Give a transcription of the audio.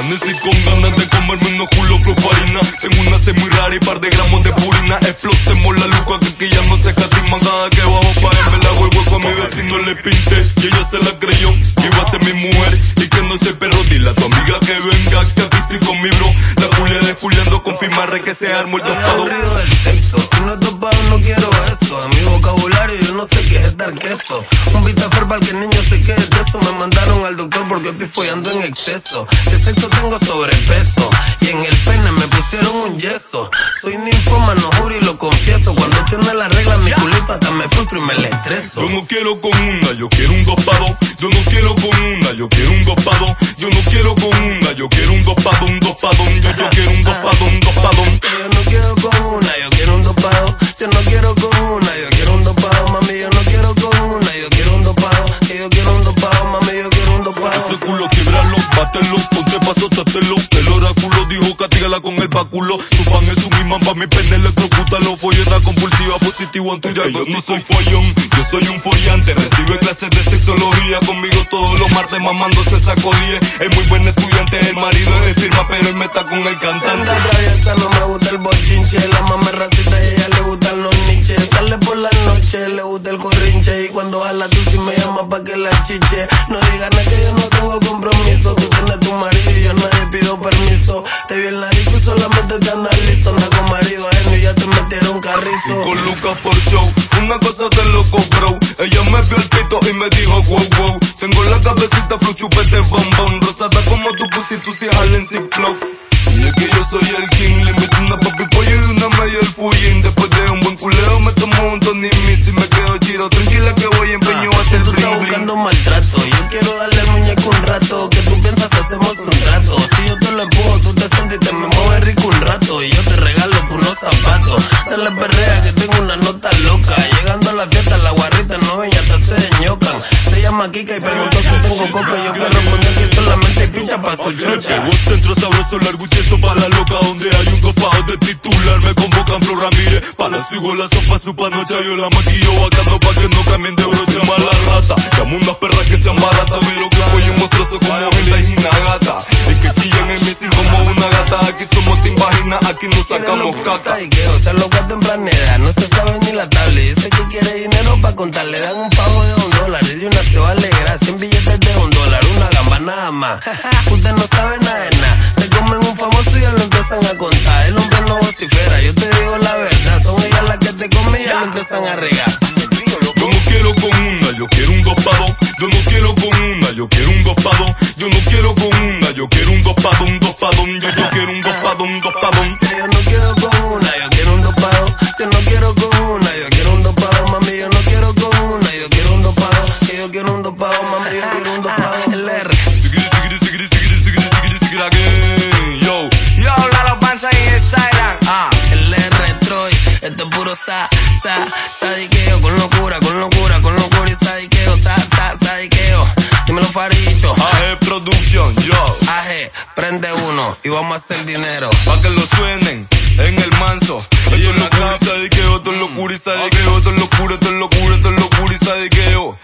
Amanecí con ganas de comerme unos culos profarina. Tengo una sed muy rara y par de gramos de purina. Explotemos la luz que aquí ya no se catima. Cada que para él me la huevo a mi vecino le pinte. Y ella se la creyó que iba a ser mi mujer. Y que no soy perro, dile a tu amiga que venga, que aquí estoy con mi bro. La culia desculiando, confirmar que se armó el tostado. no quiero eso. En mi vocabulario yo no sé qué es estar queso. Un vita verbal que el niño se quiere porque estoy follando en exceso. De sexo tengo sobrepeso. Y en el pene me pusieron un yeso. Soy ninfómano, juro y lo confieso. Cuando tiene la regla mi culito hasta me frustro y me le estreso. Yo no quiero con una, yo quiero un dopado. Yo no ponte paso, tátelo. El oráculo dijo castígala con el báculo. Tu pan es un imán pa' mi pene, electrocútalo. Folleta compulsiva, positivo en tu Yo no soy follón, yo soy un follante. Recibe clases de sexología conmigo todos los martes mamándose saco 10. Es muy buen estudiante, el marido es firma, pero él me está con el cantante. La no me gusta el bochinche, la mame racita y a ella le gustan los niches. Sale por la noche, le gusta el corrinche y cuando jala tú si me llama pa' que la chiche. No digas nada que yo no tengo Te vi en la disco y solamente te analizo, anda con marido ajeno y ya te metieron carrizo. Y con Lucas por show, una cosa te loco bro. Ella me vio el pito y me dijo wow wow. Tengo la cabecita flu chupete bombón, rosada como tu pussy, tú si jalen sin flow. Y es que yo soy el zapatos. Dale perrea que tengo una nota loca. Llegando a la fiesta, la guarrita no ven y hasta se ñocan. Se llama Kika y preguntó si tengo coca. Yo que responder que solamente picha pa' su chocha. Vos centro sabroso, largo y eso para la loca. Donde hay un copado de titular, me convocan Flor Ramírez. Para la sigo la sopa, su panocha, yo la maquillo bacano pa' que no cambien de broche. Mala rata, llamo unas perras que sean baratas. Pero que voy un monstruoso como aquí no sacamos caca. Y que o sea, loca temprana edad, no se sabe ni la tabla. Dice que quiere dinero pa' contar, le dan un pago de un dólar. Y de una se va a alegrar, 100 billetes de un dólar, una gamba nada más. Usted no sabe nada de nada, se comen un famoso y ya lo empiezan a contar. El hombre no vocifera, yo te digo la verdad, son ellas las que te comen y ya lo empiezan a regar. Aje, prende uno y vamos a hacer dinero. Pa' que lo suenen en el manso. Ellos lo casa de que otro locura y sabe que otro locura, otro locura, otro locura y sabe que yo.